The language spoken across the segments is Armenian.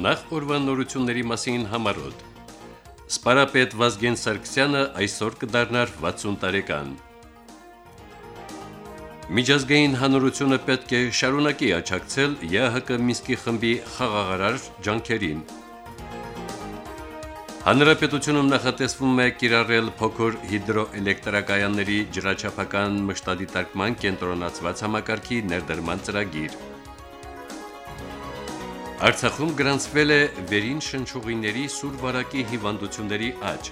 Նախ օրվան նորությունների մասին համարոտ։ Սպարապետ Վազգեն Սարգսյանը այսօր կդառնար 60 տարեկան։ Միջազգային հանրությունը պետք է շարունակի աչակցել ԵՀԿ Մինսկի խմբի խաղաղարար ջանքերին։ Հանրապետությունում նախատեսվում է կիրառել փոքր հիդրոէլեկտրակայանների ջրաչափական մշտադիտարկման կենտրոնացված համակարգի ներդրման ծրագիր։ Արցախում գրանցվել է վերին շնչուղիների սուր վարակի հիվանդությունների աճ։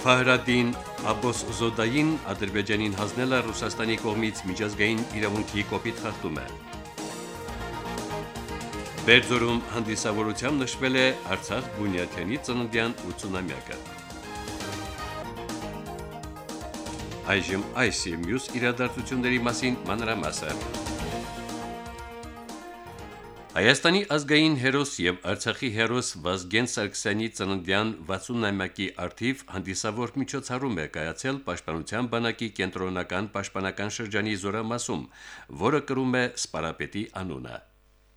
Ֆահրադին Աբոս Զոդային Ադրբեջանին հանձնել է Ռուսաստանի կողմից միջազգային իրավունքի կոպիտ խախտումը։ Բերձորում հանդիսավորությամբ նշվել է Արցախ բունյաթյանի ծննդյան 80-ամյակը։ Այժմ այս եւ մյուս իրադարձությունների մասին մանրամասը։ Հայաստանի ազգային հերոս եւ Արցախի հերոս Վազգեն Սարգսյանի ծննդյան 60-ամյակի արդիվ հանդիսավոր միջոցառում է կայացել Պաշտպանության բանակի կենտրոնական պաշտպանական շրջանի զորամասում, որը կրում է Սպարապետի անունը։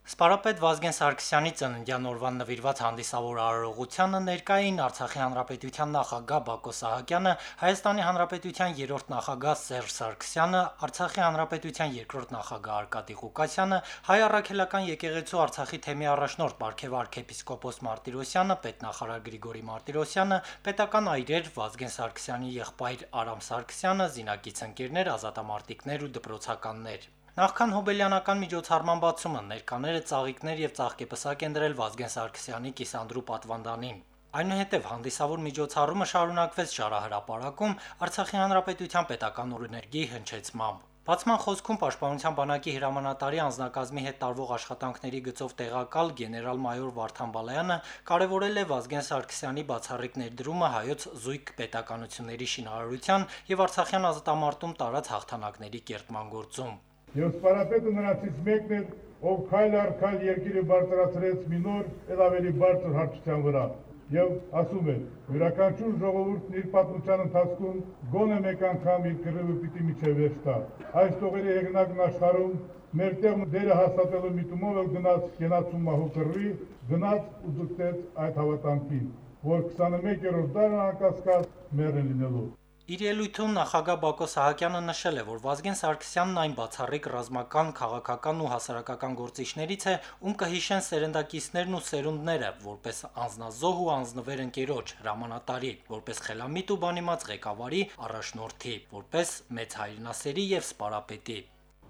Սպարապետ Վազգեն Սարգսյանի ծննդյան օրվան նվիրված հանդիսավոր արարողությանը ներկային Արցախի Հանրապետության նախագահ Բակո Սահակյանը, Հայաստանի Հանրապետության երրորդ նախագահ Սերժ Սարգսյանը, Արցախի Հանրապետության երկրորդ նախագահ Արկադի Ղուկասյանը, Հայ առաքելական եկեղեցու Արցախի թեմի առաջնորդ Պարքև arczepiskopos Մարտիրոսյանը, պետնախարար Գրիգորի Մարտիրոսյանը, պետական այրեր Վազգեն Սարգսյանի եղբայր Արամ Սարգսյանը, զինակից ընկերներ, ազատամարտիկներ ու դպրոցականներ Նախքան հոբելյանական միջոցառման բացումը ներկաները ծաղիկներ եւ ծաղկեպսակ են դրել Վազգեն Սարգսյանի կիսանդրու պատվանդանին։ Այնուհետև հանդիսավոր միջոցառումը շարունակվեց շարահրապարակում Արցախի հանրապետության պետական օրեներգի հնչեցմամբ։ Բացման խոսքում Պաշտպանության բանակի հրամանատարի անձնակազմի հետ տարվող աշխատանքների գծով տեղակալ գեներալ-մայոր Վարդան Բալայանը կարևորել է Վազգեն Սարգսյանի բացառիկ ներդրումը հայոց զույգ պետականությունների շինարարության եւ Արցախյան ազատամարտում տարած հաղթանակների կերտման գործում։ Եվ սպարապետը նրանցից մեկն էր, ով քայլ առ քայլ երկիրը բարձրացրեց մի նոր, ել ավելի բարձր հարթության վրա։ Եվ ասում է, յուրաքանչյուր ժողովուրդն իր պատմության ընթացքում գոնե մեկ անգամ իր կռիվը պիտի միջև վերջ տա։ Այս տողերի հեղինակն աշխարհում մեր տեղ դերը հաստատելու միտումով էլ գնաց կենացում մահու կռվի, գնաց ու ձգտեց այդ հավատանքին, որ 21-րդ դարը անկասկած մեռն լինելու։ Իր ելույթում նախագահ Բակո Սահակյանը նշել է, որ Վազգեն Սարգսյանն այն բացառիկ ռազմական, քաղաքական ու հասարակական գործիչներից է, ում կհիշեն սերնդակիցներն ու սերունդները, որպես անznազոհ ու անznվեր ընկերոջ, հրամանատարի, որպես խելամիտ ու բանիմաց ղեկավարի, առաջնորդի, որպես մեծ հայրենասերի եւ սպարապետի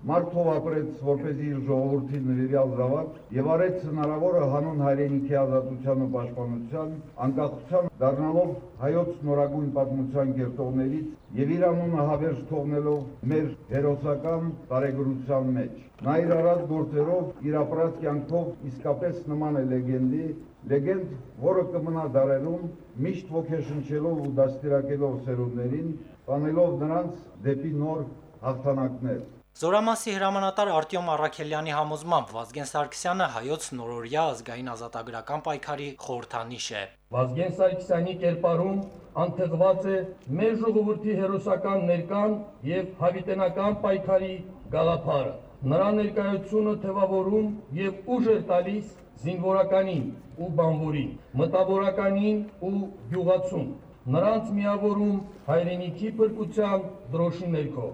մարդով ապրեց որպեսզի իր ժողովրդին նվիրյալ զավակ եւ արեց հնարավորը հանուն հայրենիքի ազատության ու պաշտպանության անկախության դառնալով հայոց նորագույն պատմության կերտողներից եւ իր անունը հավերժ թողնելով մեր հերոսական տարեգրության մեջ նա իր արած գործերով իր ապրած կյանքով իսկապես նման է լեգենդի լեգենդ, որը կմնա դարերում միշտ ոգեշնչելով ու դաստիարակելով սերունդներին, տանելով նրանց դեպի նոր հաղթանակներ։ Զորամասի հրամանատար Արտյոմ Արաքելյանի համոզմամբ Վազգեն Սարգսյանը հայոց նորորյա ազգային ազատագրական պայքարի խորհրդանիշ է։ Վազգեն Սարգսյանի կերպարում անթեղված է մեր ժողովրդի հերոսական ներկան եւ հավիտենական պայքարի գաղափարը։ Նրա ներկայությունը թևավորում եւ ուժ է տալիս զինվորականին ու բանվորին, մտավորականին ու յուղացուն։ Նրանց միավորում հայրենիքի փրկության դրոշի ներքո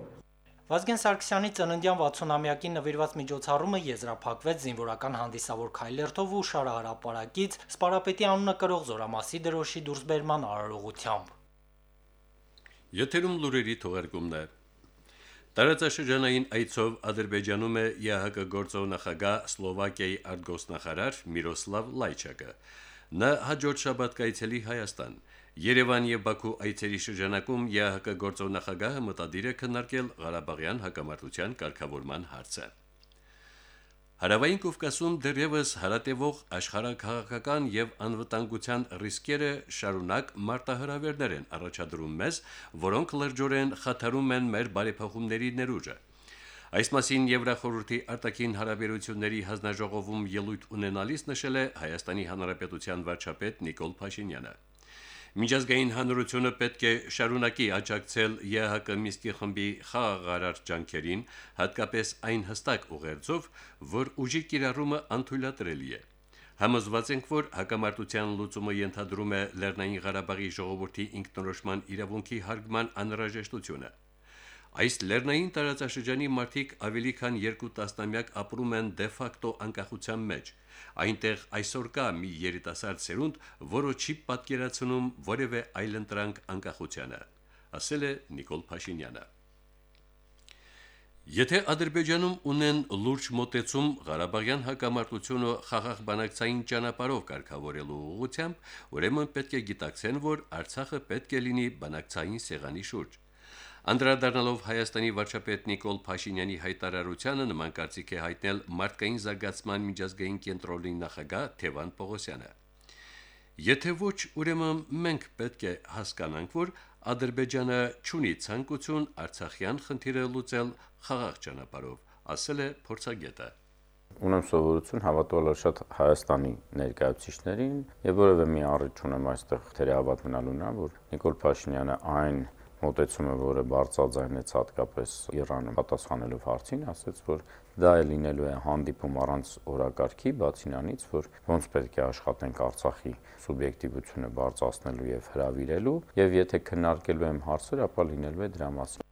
Վազգեն Սարգսյանի ծննդյան 60-ամյակին նվիրված միջոցառումը եզրափակվեց զինվորական հանդիսավոր Քայլերթով ու Շարահարապարակից Սպարապետի անունը կրող Զորամասի դրոշի դուրսբերման արարողությամբ։ Եթերում լուրերի թողարկումն է։ Տարածաշրջանային այցով Ադրբեջանում է ԵՀԿ գործող նախագահ Սլովակիայի արտգոսնախարար Միրոսլավ Լայչակը։ Նա հաջորդ շաբաթ կայցելի Հայաստան։ Երևան եւ Բաքու այցերի շրջանակում ԵԱՀԿ գործող նախագահը մտադիր է քննարկել Ղարաբաղյան հակամարտության կարգավորման հարցը։ Հարավային Կովկասում դեռևս հարատևող աշխարհակաղակական եւ անվտանգության ռիսկերը շարունակ մարտահրավերներ են առաջադրում մեզ, որոնք լրջորեն խաթարում են մեր բարեփոխումների ներուժը։ Այս մասին Եվրախորհրդի արտաքին հարաբերությունների հանձնաժողովում ելույթ ունենալիս նշել է Հայաստանի Հանրապետության վարչապետ Նիկոլ Փաշինյանը։ Միջազգային հանրությունը պետք է շարունակի աջակցել ԵՀԿ Միսկի խմբի խաղաղարար ջանքերին, հատկապես այն հստակ ուղերձով, որ ուժի կիրառումը անթույլատրելի է։ Համոզված ենք, որ հակամարտության լուծումը ենթադրում է Լեռնային Ղարաբաղի ժողովրդի ինքնորոշման իրավունքի հարգման անհրաժեշտությունը։ Այս լեռնային տարածաշրջանի մարդիկ ավելի քան 2 տասնամյակ ապրում են դե ֆակտո անկախության մեջ։ Այնտեղ այսօր կա մի երիտասարդ սերունդ, որը չի պատկերացնում որևէ այլընտրանք անկախությանը, ասել է Նիկոլ Փաշինյանը։ Եթե Ադրբեջանում ունեն լուրջ մոտեցում Ղարաբաղյան հակամարտությունը խաղաղ բանակցային ճանապարհով կարգավորելու ուղղությամբ, ուրեմն պետք է գիտակցեն, որ Արցախը պետք է լինի բանակցային սեղանի շուրջ։ Անդրադառնալով Հայաստանի վարչապետ Նիկոլ Փաշինյանի հայտարարությանը նման կարծիք է հայտնել մարդկային զարգացման միջազգային կենտրոնի նախագահ Թևան Պողոսյանը։ Եթե ոչ, ուրեմն մենք պետք է հասկանանք, որ Ադրբեջանը ճունի ցանկություն Արցախյան խնդիրը լուծել խաղաղ ճանապարհով, ասել է փորձագետը ունեմ սովորություն հավատալ շատ Հայաստանի ներկայացուցիչներին եւ որևէ մի առիթ չունեմ այստեղ թերահավատ մնալու նա որ Նիկոլ Փաշինյանը այն մոտեցումը, որը բարձրաձայնեց հատկապես Իրանը պատասխանելով հարցին, ասաց, որ դա է լինելու է հանդիպում առանց օրակարգի, բացի նրանից, որ ոնց պետք է աշխատենք Արցախի սուբյեկտիվությունը բարձրացնելու եւ հravirելու, եւ եթե քննարկելու եմ հարցեր, ապա լինելու է դրա մասին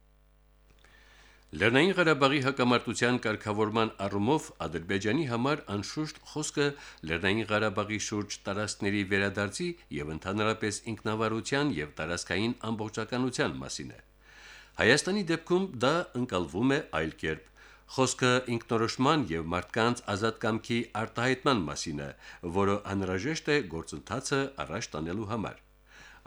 Լեռնային Ղարաբաղի հակամարտության կարգավորման առումով Ադրբեջանի համար անշուշտ խոսքը Լեռնային Ղարաբաղի շուրջ տարածքների վերադարձի եւ ընդհանրապես ինքնավարության եւ տարածքային ամբողջականության մասին է։ Հայաստանի դեպքում դա ընկալվում է այլ կերպ։ Խոսքը ինքնորոշման եւ մարդկանց ազատ կամքի արտահայտման մասին է, որը անհրաժեշտ է գործընթացը առաջ տանելու համար։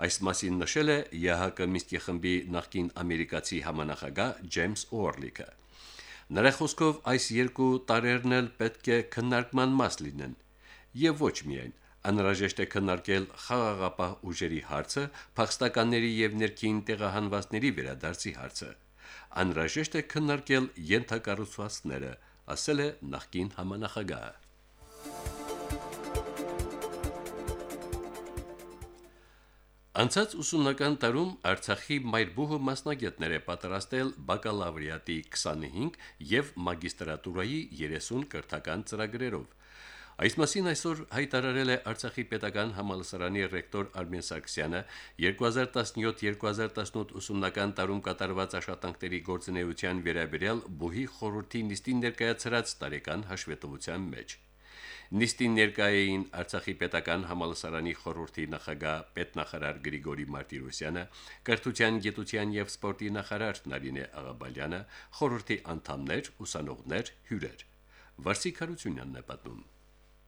Այս մասին նշել է ԵՀԿ Միսկի խմբի նախկին ամերիկացի համանախագահ Ջեյմս Օրլիկը։ Նրա խոսքով այս երկու տարերն էլ պետք է քննարկման մաս լինեն, եւ ոչ միայն անհրաժեշտ է քննարկել խաղաղապահ ուժերի հարցը, փախստականների եւ ներքին տեղահանվածների վերադարձի հարցը։ Անհրաժեշտ է քննարկել յենթակառուցվածքները, ասել է նախկին համանախագահը։ Անցած ուսումնական տարում Արցախի մայրբուհը մասնագետներ է պատրաստել բակալավրիատի 25 եւ մագիստրատուրայի 30 կրթական ծրագրերով։ Այս մասին այսօր հայտարարել է Արցախի պետական համալսարանի ռեկտոր Արմեն Սարգսյանը 2017-2018 ուսումնական տարում կատարված աշխատանքների գործունեության վերաբերյալ բուհի խորհրդի նիստին ներկայացրած տարեկան հաշվետվության մեջ։ Նիստին ներկայ էին Արցախի պետական համալսարանի խորհրդի նախագահ պետնախարար Գրիգորի Մարտիրոսյանը, Կրթության, Գիտության եւ Սպորտի նախարար Նարինե Աղաբալյանը, խորհրդի անդամներ, ուսանողներ, հյուրեր։ Վարսիկ Հարությունյանն է պատմում.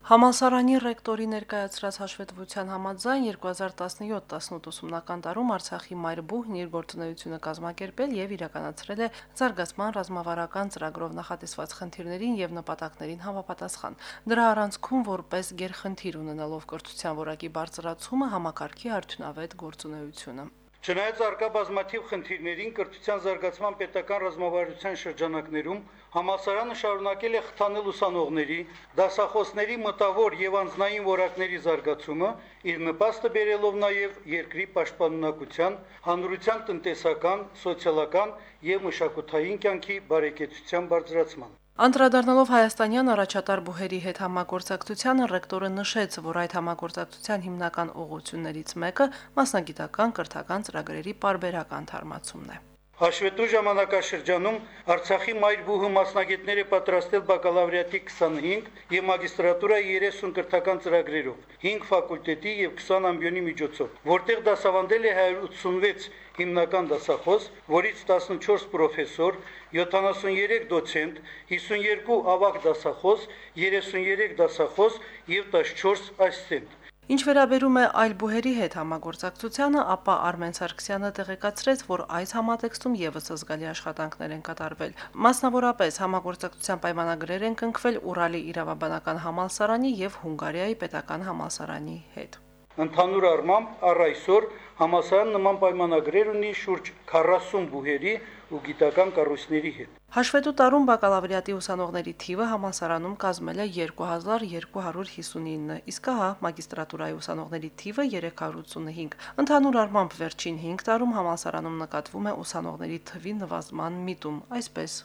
Համալսարանի ռեկտորի ներկայացրած հաշվետվության համաձայն 2017-18 ուսումնական տարում Արցախի մայրբուհն իր գործունեությունը կազմակերպել եւ իրականացրել է զարգացման ռազմավարական ծրագրով նախատեսված խնդիրներին եւ նպատակներին համապատասխան։ Դրա առանցքում որպես գերխնդիր ունենալով կրթության որակի բարձրացումը համակարգի արդյունավետ գործունեությունը։ Չնայած արկա բազմաթիվ խնդիրներին կրթության զարգացման պետական ռազմավարության շրջանակներում համասարանը շարունակել է խթանել ուսանողների, դասախոսների մտավոր եւ անձնային որակների զարգացումը, իր նպաստը բերելով նաեւ երկրի պաշտպանունակության, հանրության տնտեսական, սոցիալական եւ մշակութային կյանքի բարեկեցության բարձրացման։ Անդրադառնալով Հայաստանյան առաջատար բուհերի հետ համագործակցությանը ռեկտորը նշեց, որ այդ համագործակցության հիմնական ուղղություններից մեկը մասնագիտական կրթական ծրագրերի պարբերական թարմացումն է։ Հաշվետու ժամանակաշրջանում Արցախի մայրբուհը մասնագետներ է պատրաստել բակալավրիատի 25 եւ մագիստրատուրայի 30 կրթական ծրագրերով, 5 ֆակուլտետի եւ 20 ամբիոնի միջոցով, որտեղ դասավանդել է 186 հիմնական դասախոս, որից 14 պրոֆեսոր, 73 դոցենտ, 52 ավագ դասախոս, 33 դասախոս եւ 14 ասիստենտ։ Ինչ վերաբերում է այլ բուհերի հետ համագործակցությանը, ապա Արմեն Սարգսյանը տեղեկացրեց, որ այս համատեքստում եւս զգալի աշխատանքներ են կատարվել։ Մասնավորապես համագործակցության պայմանագրեր են կնքվել Ուրալի իրավաբանական համալսարանի եւ Հունգարիայի պետական համալսարանի հետ։ Ընդհանուր առմամբ առ այսօր համասարան նման պայմանագրեր ունի շուրջ 40 բուհերի ու գիտական կառույցների հետ։ Հաշվետու տարում բակալավրիատի ուսանողների թիվը համալսարանում կազմել է 2259, իսկ հա մագիստրատուրայի ուսանողների թիվը 385։ Ընդհանուր առմամբ վերջին 5 տարում համալսարանում նկատվում է ուսանողների թվի նվազման միտում, այսպես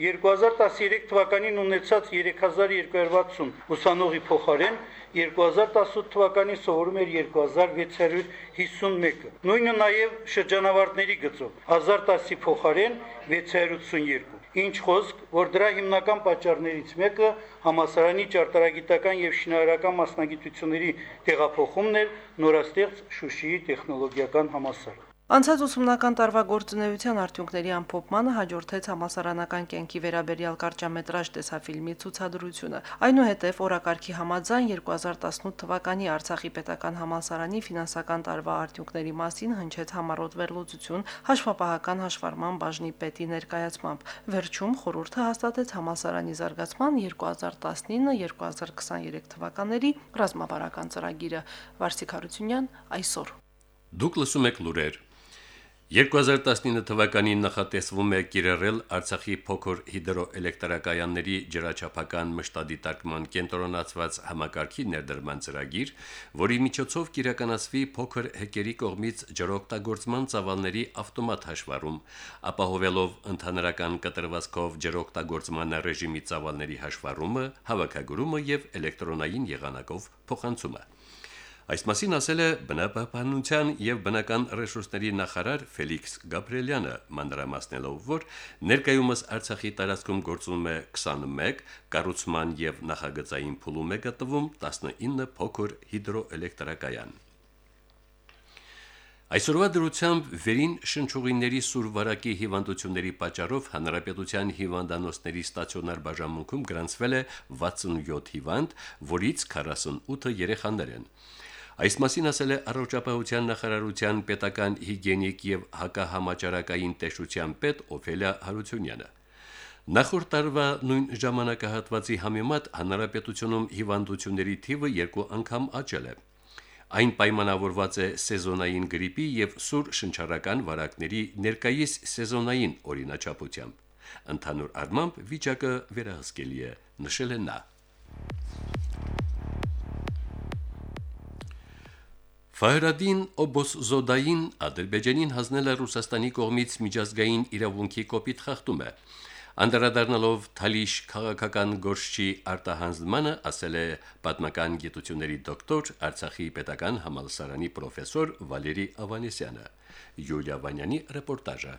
2013 թվականին ունեցած 3260 ուսանողի փոխարեն 2018 թվականին սովորում էր 2651-ը։ Նույնը նաև շրջանավարտների գծով 1010-ի փոխարեն 682 ինչ խոսք, որ դրա հիմնական պատճառներից մեկը համասարանի ճարտարագիտական եւ շինարարական մասնագիտությունների տեղափոխումն էր նորաստեղծ Շուշիի տեխնոլոգիական համասարան։ Անցած ուսումնական տարվա գործունեության արդյունքների ամփոփմանը հաջորդեց համասարանական կենքի վերաբերյալ կարճամետրաժ տեսաֆիլմի ցուցադրությունը։ Այնուհետև օրակարգի համաձայն 2018 թվականի Արցախի պետական համալսարանի ֆինանսական տարվա արդյունքների մասին հնչեց համառոտ վերլուծություն հաշվապահական հաշվառման բաժնի պետի ներկայացմամբ։ Վերջում խորհուրդը հաստատեց համալսարանի զարգացման 2019-2023 թվականների ռազմավարական ծրագիրը։ Վարսիկ Հարությունյան այսօր Դուք լսում եք լուրեր 2019 թվականին նախատեսվում է կիրառել Արցախի փոքր հիդրոէլեկտրակայանների ջրաչափական մշտադիտարկման կենտրոնացված համակարգի ներդրման ծրագիր, որի միջոցով կիրականացվի փոքր հեկերի կողմից ջրօգտագործման ծավալների ավտոմատ հաշվառում, ապահովելով ընդհանրական կտրվածքով ջրօգտագործման ռեժիմի ծավալների հաշվառումը, հավաքագրումը եւ էլեկտրոնային եղանակով փոխանցումը։ Այս մասին ասել է բնապահպանության եւ բնական ռեսուրսների նախարար Ֆելիքս Գաբրիելյանը, մանրամասնելով, որ ներկայումս Արցախի տարածքում գործում է 21 կառուցման եւ նախագծային փուլում է գտնվում 19 փոքր հիդրոէլեկտրակայան։ Այսօրվա դրությամբ վերին շնչուղիների սուրվարակի հիվանդությունների պատճառով հանրապետության հիվանդանոցների ստացիոնար բաժանմունքում գրանցվել է 67 հիվանդ, որից 48-ը երեխաներ են։ Այս մասին ասել է առողջապահության նախարարության պետական հիգիենիկ եւ հակահամաճարակային տեսչության պետ Օֆելիա Հարությունյանը։ Նախորդ տարվա նույն ժամանակահատվածի համեմատ հանրապետությունում հիվանդությունների թիվը երկու անգամ աճել է։ Այն պայմանավորված է սեզոնային գրիպի եւ սուր շնչառական վարակների ներկայիս սեզոնային օրինաչափությամբ։ Ընդհանուր առմամբ վիճակը վերահսկելի է, նշել է նա։ Ֆահրադին Օբոսզոդային Ադրբեջանին հանձնել է Ռուսաստանի կողմից միջազգային իրավունքի կոպիտ խախտում է։ Անդրադառնալով Թալիշ քաղաքական գործչի արտահանձնմանը, ասել է պատմական գիտությունների դոկտոր Արցախի պետական համալսարանի պրոֆեսոր Վալերի Ավանեսյանը։ Յուլիա Վանյանի ռեպորտաժը։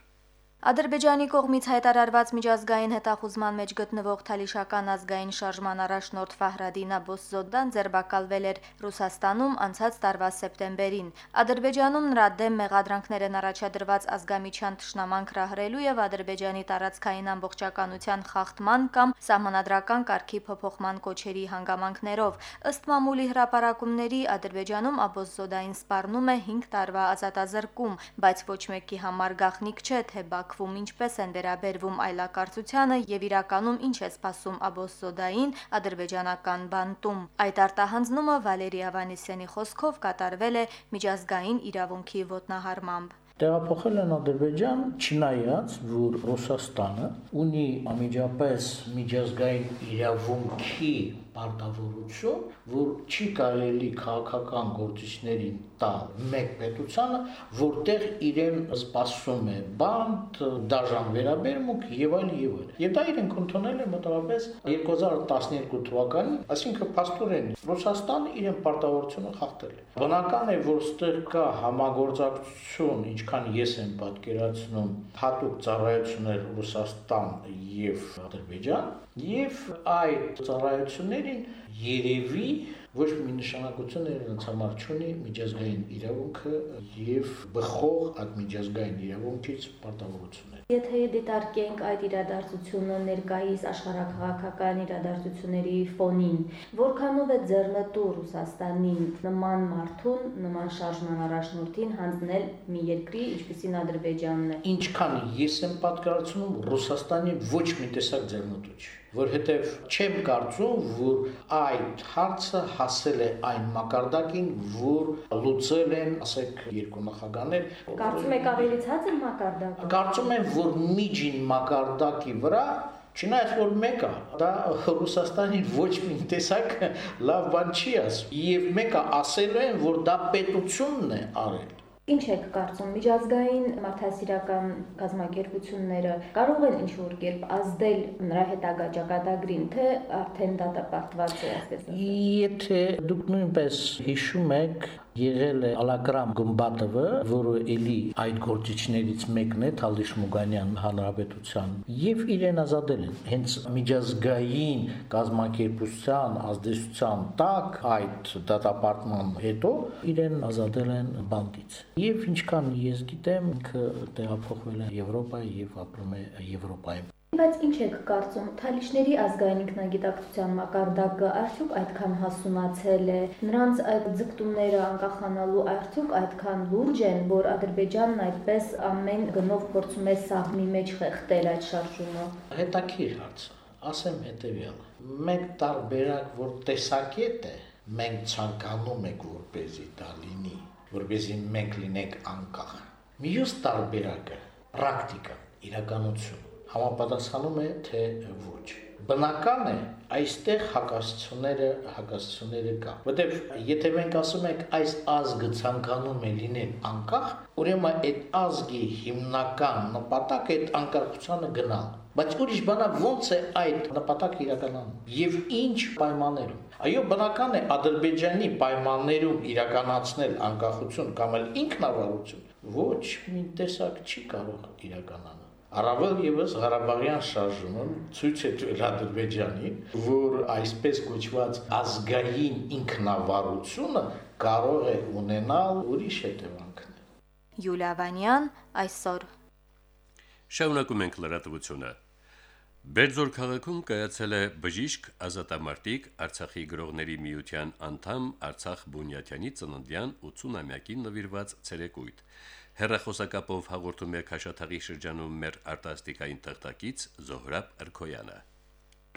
Ադրբեջանի կողմից հայտարարված միջազգային հետախուզման մեջ գտնվող Թալիշական ազգային շարժման առաջնորդ Ֆահրադին Աբոսզոդան ձերբակալվել էր Ռուսաստանում անցած տարվա սեպտեմբերին։ Ադրբեջանում նրա դեմ մեղադրանքներ են առաջադրված ազգամիչյան ճշնաման հրահրելու եւ Ադրբեջանի տարածքային ամբողջականության խախտման կամ սահմանադրական կարգի փոփոխման կոչերի հանգամանքներով։ Ըստ մամուլի հրապարակումների Ադրբեջանում Աբոսզոդային սպառնում է 5 տարվա ազատազրկում, բայց ոչ մեկի համար գաղտնիք չէ, թե Բաք Բաքվում ինչպես են վերաբերվում այլակարծությանը եւ իրականում ինչ է սպասում Աբոսսոդային ադրբեջանական բանտում։ Այդ արտահանձնումը Վալերի Ավանեսյանի խոսքով կատարվել է միջազգային իրավունքի ոտնահարմամբ տեղափոխել են Ադրբեջան, չնայած որ Ռուսաստանը ունի ամիջապես միջազգային իրավունքի պարտավորություն, որ չի կարելի քաղաքական գործիչներին տալ մեկ պետությանը, որտեղ իրեն սպասում է բանտ, դաժան վերաբերմունք եւ այլ եւ այլ։ Եվ դա իրենք ընդունել են մոտավորապես 2012 թվականին, այսինքն փաստորեն Ռուսաստանը իրեն պարտավորությունը խախտել է։ Բնական է, որ ստեղ կա համագործակցություն, ինչքան ես եմ պատկերացնում, հատուկ ծառայություններ Ռուսաստան եւ Ադրբեջան, եւ այդ ծառայություններին երևի ոչ մի նշանակություն իրենց համար չունի միջազգային իրավունքը եւ բխող այդ միջազգային իրավունքից պարտավորություններ։ Եթե դիտարկենք այդ իրադարձությունը ներկայիս աշխարհակաղակական իրադարձությունների ֆոնին, որքանով է ձեռնտու Ռուսաստանին նման մարդուն, նման շարժման առաջնորդին հանձնել մի երկրի, ինչպիսին Ադրբեջանն է։ Ինչքան ես եմ պատկերացնում, Ռուսաստանի ոչ մի տեսակ ձեռնտու չի որովհետև չեմ կարծում, որ այդ հարցը հասել է այն մակարդակին, որ լուծել են, ասեք, երկու նախագահներ։ Կարծում եք ավելի ցածր մակարդակ։ Կարծում եմ, որ միջին մակարդակի վրա Չնայած որ մեկը դա Ռուսաստանի ոչ մի տեսակ լավ բան չի ասում եւ մեկը ասել են որ դա պետությունն է արել Ինչ եք կարծում, միջազգային մարդասիրական կազմակերպությունները կարող են ինչ-որ կերպ ազդել նրա հետագա ճակատագրին, թե արդեն դատապարտված է, այսպես ասած։ Եթե դուք նույնպես հիշում եք, եղել է Ալակրամ Գումբատովը, որը էլի այդ գործիչներից մեկն է Թալիշ Մուգանյան հանրապետության, եւ իրեն ազատել են։ Հենց միջազգային կազմակերպության ազդեցության տակ այդ դատապարտման հետո իրեն ազատել են բանդից։ Եվ ինչքան ես գիտեմ, ինքը տեղափոխվել է Եվրոպա եւ ապրում է Եվրոպայում։ Բայց ինչ եք կարծում, Թալիշների ազգային ինքնագիտակցության մակարդակը արդյոք այդքան հասունացել է, նրանց այդ ձգտումները անկախանալու արդյոք այդքան լուրջ են, որ Ադրբեջանն այդպես ամեն գնով փորձում է սահմի մեջ խեղդել այդ շարժումը։ Հետաքրիր հարց։ Ասեմ հետեւյալը։ Մեկ տարբերակ, որ տեսակետ է, մենք ցանկանում ենք որպեսի դա լինի, որպեսի մենք լինենք անկախ։ Մյուս տարբերակը պրակտիկա, իրականություն համապատասխանում է թե ոչ։ Բնական է այստեղ հակասությունները հակասությունները կա։ Որտեվ եթե մենք ասում ենք այս ազգը ցանկանում է լինել անկախ, ուրեմն այդ ազգի հիմնական նպատակը այդ անկախությանը գնալ։ Բայց ուրիշ բանա ո՞նց է այդ նպատակը իրականանում եւ ինչ պայմաններում։ Այո, բնական է Ադրբեջանի պայմաններում իրականացնել անկախություն կամ էլ ինքնավարություն ոչ մի տեսակ չի կարող իրականանալ Առավել եւս Ղարաբաղյան շարժումը ցույց է տվել Ադրբեջանին, որ այսպես կոչված ազգային ինքնավարությունը կարող է ունենալ ուրիշ հետևանքներ։ Յուլիա Վանյան այսօր Շարունակում ենք լրատվությունը։ Բերձոր քաղաքում կայացել է բժիշկ ազատամարտիկ Արցախի գրողների միության անդամ Արցախ Բունյաթյանի ծննդյան 80-ամյակին նվիրված ցերեկույթ։ Հերրախոսակապով հաղորդում է Քաշաթաղի շրջանում մեր արտասթիկային թղթակից Զոհրաբ Արքոյանը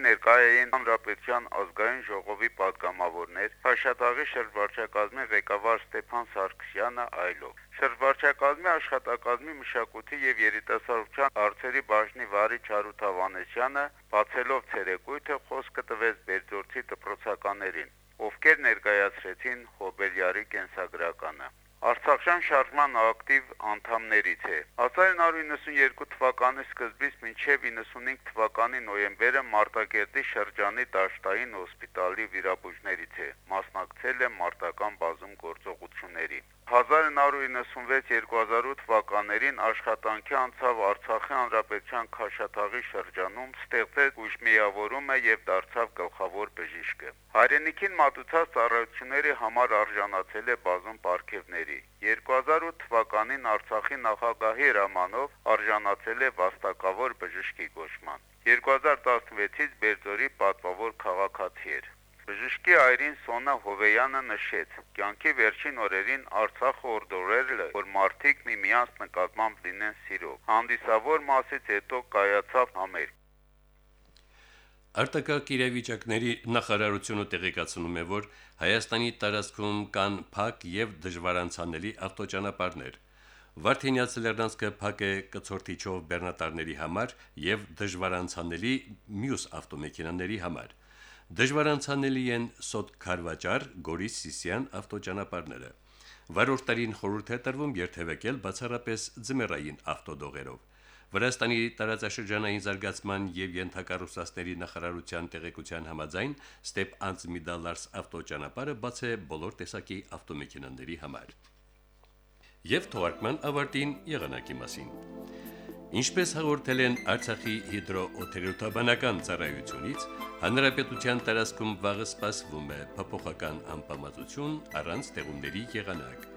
ներկայային հանրապետության ազգային ժողովի պատգամավորներ, Փաշատաղի շրջվարչակազմի ղեկավար Ստեփան Սարգսյանը այլով։ Շրջվարչակազմի աշխատակազմի մշակույթի եւ երիտասարդության հարցերի բաժնի վարի Չարութ Ավանեսյանը բացելով ցերեկույթը խոսքը տվեց Բերձորցի դպրոցականներին, ովքեր ներկայացրեցին Հոբելյարի կենսագրականը։ Արցախյան շարժման ակտիվ անդամներից է։ 1992 թվականի սկզբից մինչև 95 թվականի նոյեմբերը Մարտակերտի շրջանի Դաշտային հոսպիտալի վիրաբույժներից է։ Մասնակցել է մարտական բազում գործողությունների։ 1996-2008 թվականներին աշխատանքի անցավ Արցախի հանրապետության Քաշաթաղի շրջանում, ստեղծեց ուժմիավորումը եւ դարձավ գլխավոր բժիշկը։ Հայրենիքին մատուցած ծառայությունների համար արժանացել է բազում պարգևների։ 2008 թվականին Արցախի նախագահի հրամանով արժանացել է վաստակավոր բժշկի գոշման։ 2016-ից Բերձորի պատվավոր քաղաքացի էր։ Բժշկի այրին Սոնա Հովեյանը նշեց. «Կյանքի վերջին օրերին Արցախը օրդորել է, որ մարդիկ միմյանց նկատմամբ լինեն սիրով»։ Հանդիսավոր մասից հետո կայացավ համերգ։ Արտակարգ իրավիճակների նախարարությունը տեղեկացնում է, որ Հայաստանի տարածքում կան փակ եւ դժվարանցանելի ավտոճանապարհներ։ Վարդենյաց Լեռնանսկը փակ է կցորտիչով բեռնատարների համար եւ դժվարանցանելի մյուս ավտոմեքենաների համար։ Դժվարանցանելի են Սոտ Խարվաճար, Գորիս Սիսյան ավտոճանապարհները։ Վարորդներին խորհուրդ է տրվում երթևեկել բացառապես ձմեռային ավտոդողերով։ Վրաստանի տարածաշրջանային զարգացման եւ յենթակառուսացների նախարարության տեղեկության համաձայն Ստեփ Անցմիդալարս ավտոճանապարհը բաց է բոլոր տեսակի ավտոմեքենաների համար։ Եվ թողարկման ավարտին եղանակի մասին։ Ինչպես հաղորդել են Արցախի հիդրոօթերոթաբանական ծառայությունից, հանրապետության տարածքում վաղը սպասվում է փոփոխական անպամատություն առանց տեղումների եղանակ։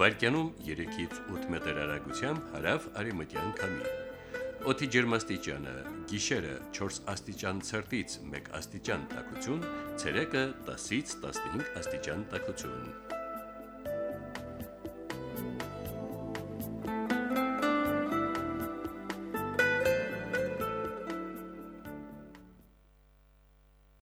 Վարկյանում 3-ից 8 մետր հեռագությամբ հարավ արևմտյան քամի։ Օդի ջերմաստիճանը՝ գիշերը 4 աստիճան ցրտից 1 աստիճան տաքություն, ցերեկը 10-ից 15 աստիճան տաքություն։